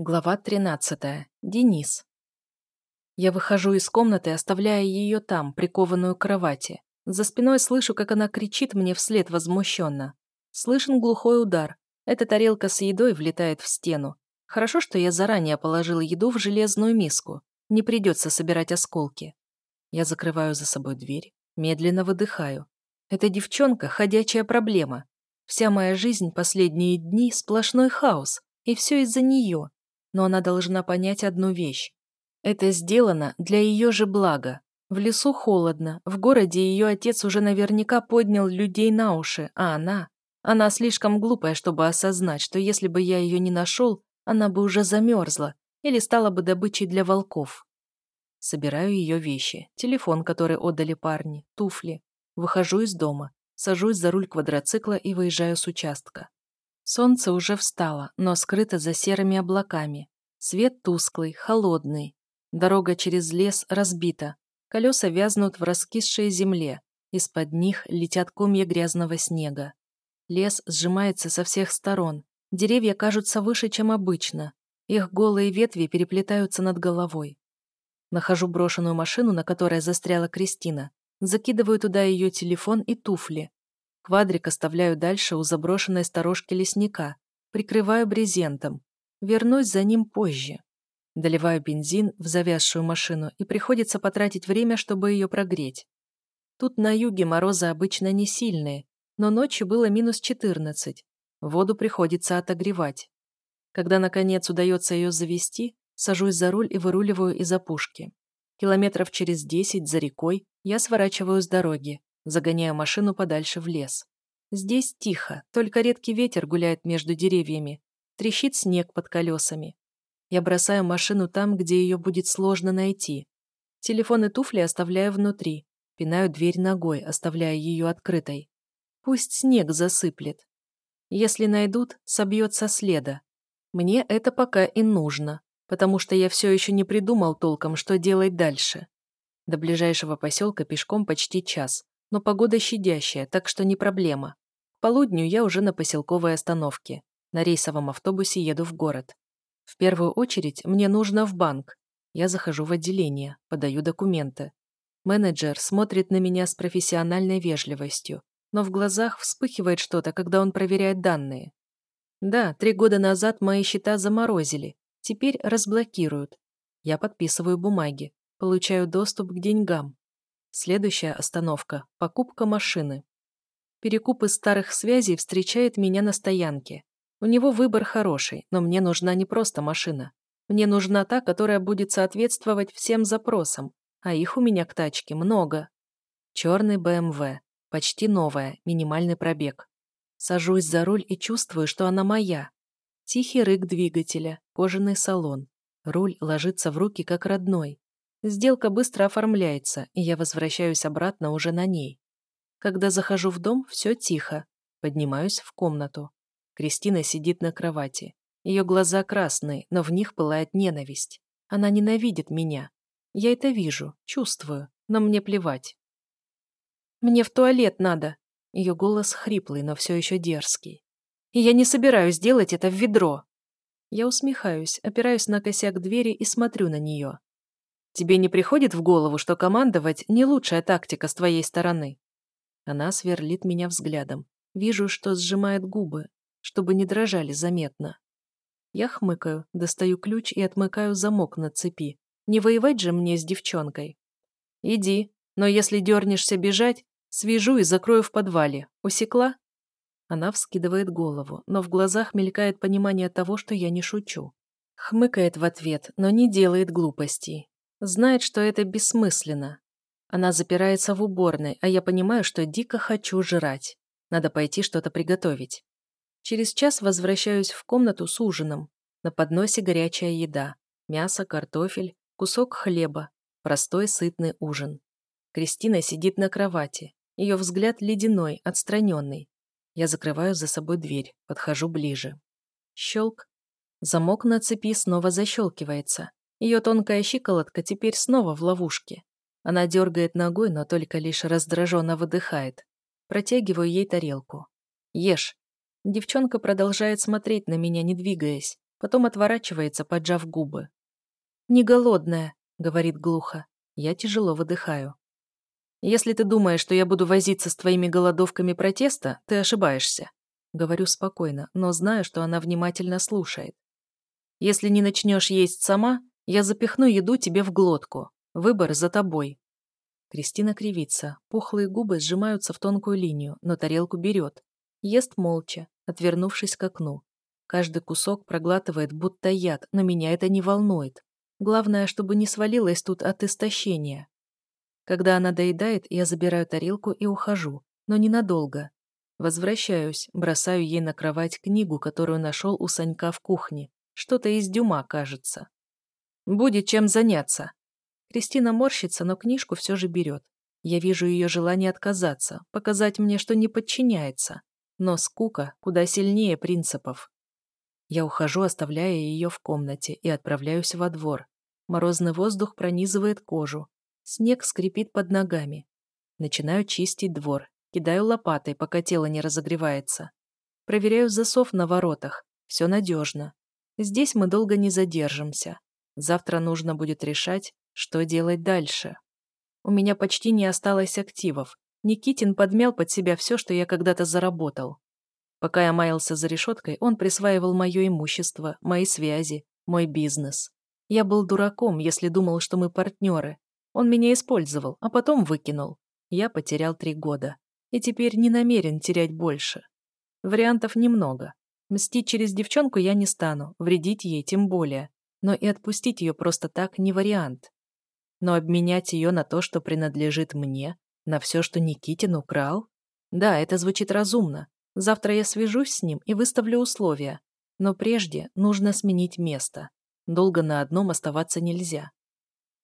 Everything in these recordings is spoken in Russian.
Глава 13. Денис. Я выхожу из комнаты, оставляя ее там, прикованную к кровати. За спиной слышу, как она кричит мне вслед возмущенно. Слышен глухой удар. Эта тарелка с едой влетает в стену. Хорошо, что я заранее положила еду в железную миску. Не придется собирать осколки. Я закрываю за собой дверь, медленно выдыхаю. Эта девчонка – ходячая проблема. Вся моя жизнь последние дни – сплошной хаос. И все из-за нее но она должна понять одну вещь. Это сделано для ее же блага. В лесу холодно, в городе ее отец уже наверняка поднял людей на уши, а она... Она слишком глупая, чтобы осознать, что если бы я ее не нашел, она бы уже замерзла или стала бы добычей для волков. Собираю ее вещи, телефон, который отдали парни, туфли. Выхожу из дома, сажусь за руль квадроцикла и выезжаю с участка. Солнце уже встало, но скрыто за серыми облаками. Свет тусклый, холодный. Дорога через лес разбита. Колеса вязнут в раскисшей земле. Из-под них летят комья грязного снега. Лес сжимается со всех сторон. Деревья кажутся выше, чем обычно. Их голые ветви переплетаются над головой. Нахожу брошенную машину, на которой застряла Кристина. Закидываю туда ее телефон и туфли. Квадрик оставляю дальше у заброшенной сторожки лесника. Прикрываю брезентом. Вернусь за ним позже. Доливаю бензин в завязшую машину и приходится потратить время, чтобы ее прогреть. Тут на юге морозы обычно не сильные, но ночью было минус 14. Воду приходится отогревать. Когда, наконец, удается ее завести, сажусь за руль и выруливаю из опушки. Километров через 10 за рекой я сворачиваю с дороги, загоняя машину подальше в лес. Здесь тихо, только редкий ветер гуляет между деревьями, трещит снег под колесами. Я бросаю машину там, где ее будет сложно найти. Телефон и туфли оставляю внутри, пинаю дверь ногой, оставляя ее открытой. Пусть снег засыплет. Если найдут, собьет со следа. Мне это пока и нужно, потому что я все еще не придумал толком, что делать дальше. До ближайшего поселка пешком почти час, но погода щадящая, так что не проблема. К полудню я уже на поселковой остановке. На рейсовом автобусе еду в город. В первую очередь мне нужно в банк. Я захожу в отделение, подаю документы. Менеджер смотрит на меня с профессиональной вежливостью, но в глазах вспыхивает что-то, когда он проверяет данные. Да, три года назад мои счета заморозили, теперь разблокируют. Я подписываю бумаги, получаю доступ к деньгам. Следующая остановка – покупка машины. Перекуп из старых связей встречает меня на стоянке. У него выбор хороший, но мне нужна не просто машина. Мне нужна та, которая будет соответствовать всем запросам, а их у меня к тачке много. Черный БМВ, почти новая, минимальный пробег. Сажусь за руль и чувствую, что она моя. Тихий рык двигателя, кожаный салон. Руль ложится в руки как родной. Сделка быстро оформляется, и я возвращаюсь обратно уже на ней. Когда захожу в дом, все тихо. Поднимаюсь в комнату. Кристина сидит на кровати. Ее глаза красные, но в них пылает ненависть. Она ненавидит меня. Я это вижу, чувствую, но мне плевать. «Мне в туалет надо!» Ее голос хриплый, но все еще дерзкий. «И я не собираюсь делать это в ведро!» Я усмехаюсь, опираюсь на косяк двери и смотрю на нее. Тебе не приходит в голову, что командовать не лучшая тактика с твоей стороны?» Она сверлит меня взглядом. Вижу, что сжимает губы, чтобы не дрожали заметно. Я хмыкаю, достаю ключ и отмыкаю замок на цепи. Не воевать же мне с девчонкой. «Иди, но если дернешься бежать, свяжу и закрою в подвале. Усекла?» Она вскидывает голову, но в глазах мелькает понимание того, что я не шучу. Хмыкает в ответ, но не делает глупостей. Знает, что это бессмысленно. Она запирается в уборной, а я понимаю, что дико хочу жрать. Надо пойти что-то приготовить. Через час возвращаюсь в комнату с ужином. На подносе горячая еда. Мясо, картофель, кусок хлеба. Простой сытный ужин. Кристина сидит на кровати. Ее взгляд ледяной, отстраненный. Я закрываю за собой дверь, подхожу ближе. Щелк. Замок на цепи снова защелкивается. Ее тонкая щиколотка теперь снова в ловушке. Она дергает ногой, но только лишь раздраженно выдыхает. Протягиваю ей тарелку. «Ешь». Девчонка продолжает смотреть на меня, не двигаясь. Потом отворачивается, поджав губы. «Не голодная», — говорит глухо. Я тяжело выдыхаю. «Если ты думаешь, что я буду возиться с твоими голодовками протеста, ты ошибаешься». Говорю спокойно, но знаю, что она внимательно слушает. «Если не начнешь есть сама, я запихну еду тебе в глотку. Выбор за тобой». Кристина кривится, пухлые губы сжимаются в тонкую линию, но тарелку берет. Ест молча, отвернувшись к окну. Каждый кусок проглатывает будто яд, но меня это не волнует. Главное, чтобы не свалилась тут от истощения. Когда она доедает, я забираю тарелку и ухожу, но ненадолго. Возвращаюсь, бросаю ей на кровать книгу, которую нашел у Санька в кухне. Что-то из Дюма, кажется. Будет чем заняться. Кристина морщится, но книжку все же берет. Я вижу ее желание отказаться, показать мне, что не подчиняется. Но скука куда сильнее принципов. Я ухожу, оставляя ее в комнате, и отправляюсь во двор. Морозный воздух пронизывает кожу. Снег скрипит под ногами. Начинаю чистить двор. Кидаю лопатой, пока тело не разогревается. Проверяю засов на воротах. Все надежно. Здесь мы долго не задержимся. Завтра нужно будет решать, что делать дальше. У меня почти не осталось активов. Никитин подмял под себя все, что я когда-то заработал. Пока я маялся за решеткой, он присваивал мое имущество, мои связи, мой бизнес. Я был дураком, если думал, что мы партнеры. Он меня использовал, а потом выкинул. Я потерял три года. И теперь не намерен терять больше. Вариантов немного. Мстить через девчонку я не стану, вредить ей тем более. Но и отпустить ее просто так не вариант. Но обменять ее на то, что принадлежит мне, на все, что Никитин украл? Да, это звучит разумно, Завтра я свяжусь с ним и выставлю условия. Но прежде нужно сменить место. Долго на одном оставаться нельзя.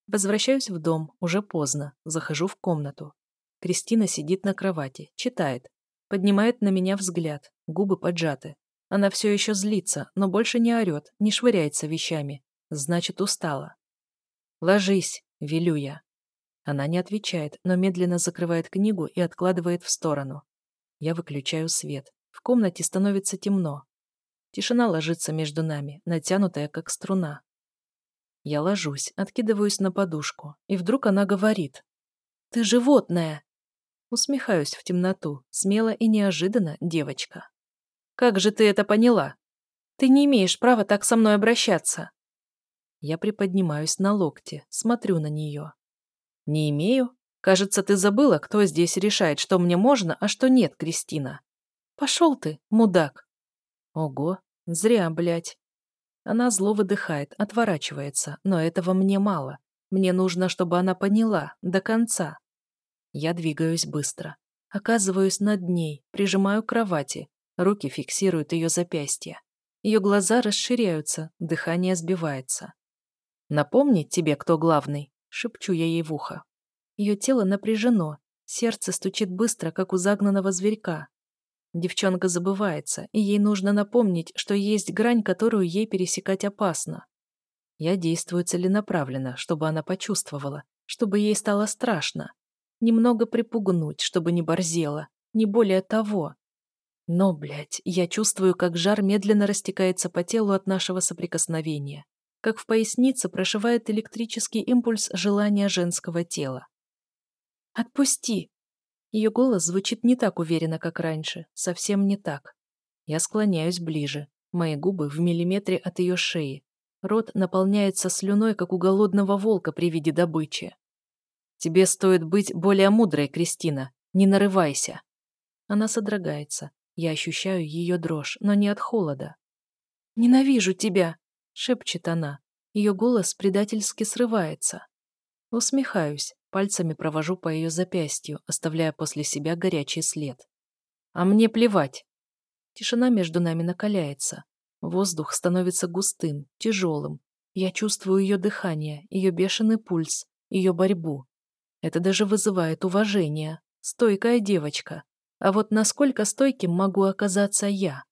Возвращаюсь в дом, уже поздно, захожу в комнату. Кристина сидит на кровати, читает. Поднимает на меня взгляд, губы поджаты. Она все еще злится, но больше не орет, не швыряется вещами. Значит, устала. «Ложись», — велю я. Она не отвечает, но медленно закрывает книгу и откладывает в сторону. Я выключаю свет. В комнате становится темно. Тишина ложится между нами, натянутая как струна. Я ложусь, откидываюсь на подушку, и вдруг она говорит. «Ты животное!» Усмехаюсь в темноту, смело и неожиданно, девочка. «Как же ты это поняла? Ты не имеешь права так со мной обращаться!» Я приподнимаюсь на локте, смотрю на нее. «Не имею? Кажется, ты забыла, кто здесь решает, что мне можно, а что нет, Кристина. Пошел ты, мудак. Ого, зря, блядь. Она зло выдыхает, отворачивается, но этого мне мало. Мне нужно, чтобы она поняла, до конца. Я двигаюсь быстро. Оказываюсь над ней, прижимаю к кровати. Руки фиксируют ее запястье. Ее глаза расширяются, дыхание сбивается. «Напомнить тебе, кто главный?» — шепчу я ей в ухо. Ее тело напряжено, сердце стучит быстро, как у загнанного зверька. Девчонка забывается, и ей нужно напомнить, что есть грань, которую ей пересекать опасно. Я действую целенаправленно, чтобы она почувствовала, чтобы ей стало страшно. Немного припугнуть, чтобы не борзела, не более того. Но, блядь, я чувствую, как жар медленно растекается по телу от нашего соприкосновения, как в пояснице прошивает электрический импульс желания женского тела. «Отпусти!» Ее голос звучит не так уверенно, как раньше, совсем не так. Я склоняюсь ближе, мои губы в миллиметре от ее шеи. Рот наполняется слюной, как у голодного волка при виде добычи. «Тебе стоит быть более мудрой, Кристина. Не нарывайся!» Она содрогается. Я ощущаю ее дрожь, но не от холода. «Ненавижу тебя!» — шепчет она. Ее голос предательски срывается. Усмехаюсь. Пальцами провожу по ее запястью, оставляя после себя горячий след. А мне плевать. Тишина между нами накаляется. Воздух становится густым, тяжелым. Я чувствую ее дыхание, ее бешеный пульс, ее борьбу. Это даже вызывает уважение. Стойкая девочка. А вот насколько стойким могу оказаться я?